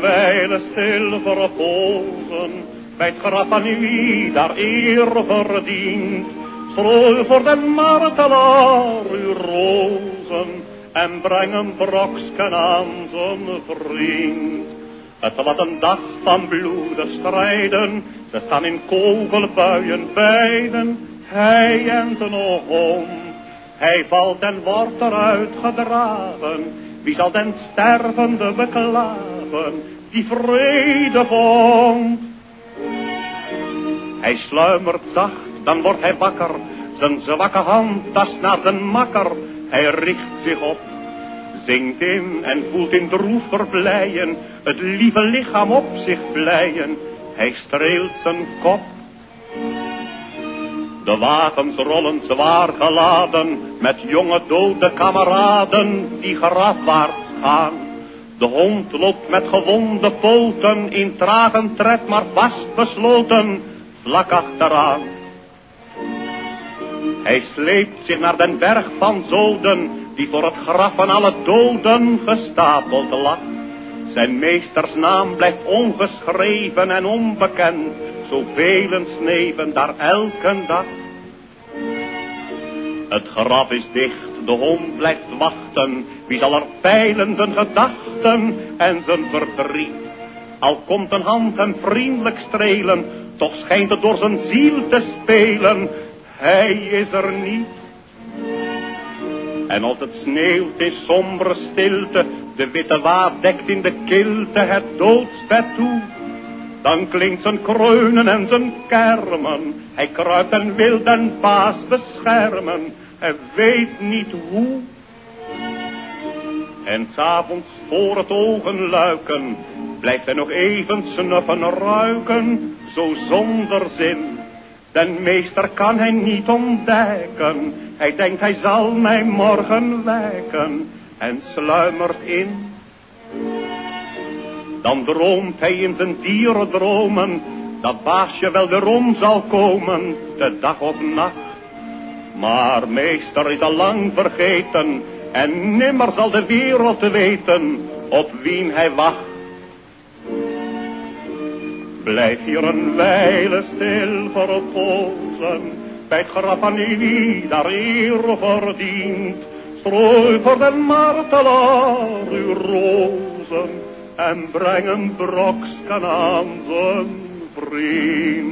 wijle stil verpozen, bij het graf van wie daar eer verdient. Strooi voor de martelaar uw rozen, en breng een broksken aan zijn vriend. Het was een dag van bloeden strijden, ze staan in kogelbuien beiden, hij en zijn hond. Hij valt en wordt eruit gedragen, wie zal den stervende beklagen, die vrede vond. Hij sluimert zacht, dan wordt hij wakker, zijn zwakke hand tast naar zijn makker, hij richt zich op, zingt in en voelt in droef verbleien, het lieve lichaam op zich vleien, hij streelt zijn kop. De wagens rollen zwaar geladen, met jonge dode kameraden, die grafwaarts gaan. De hond loopt met gewonde poten, in trage tred maar vast besloten, vlak achteraan. Hij sleept zich naar den berg van zoden, die voor het graf van alle doden gestapeld lag. Zijn meesters naam blijft ongeschreven en onbekend, zoveel sneven daar elke dag. Het graf is dicht, de hond blijft wachten, wie zal er peilen zijn gedachten en zijn verdriet. Al komt een hand hem vriendelijk strelen, toch schijnt het door zijn ziel te spelen, hij is er niet. En als het sneeuwt in sombere stilte, de witte waad dekt in de kilte het doodsbed toe. Dan klinkt zijn kreunen en zijn kermen, hij kruipt en wil den baas beschermen, hij weet niet hoe. En s'avonds voor het ogen luiken, blijft hij nog even snuffen ruiken, zo zonder zin. Den meester kan hij niet ontdekken, hij denkt hij zal mij morgen wekken, en sluimert in. Dan droomt hij in zijn dieren dromen, dat baasje wel weerom zal komen, de dag of nacht. Maar meester is al lang vergeten, en nimmer zal de wereld weten, op wien hij wacht. Blijf hier een wijle stil verpozen, bij het graf van wie daar eer verdient. Strooi voor den martelaar uw en breng een broksken aan zijn vriend.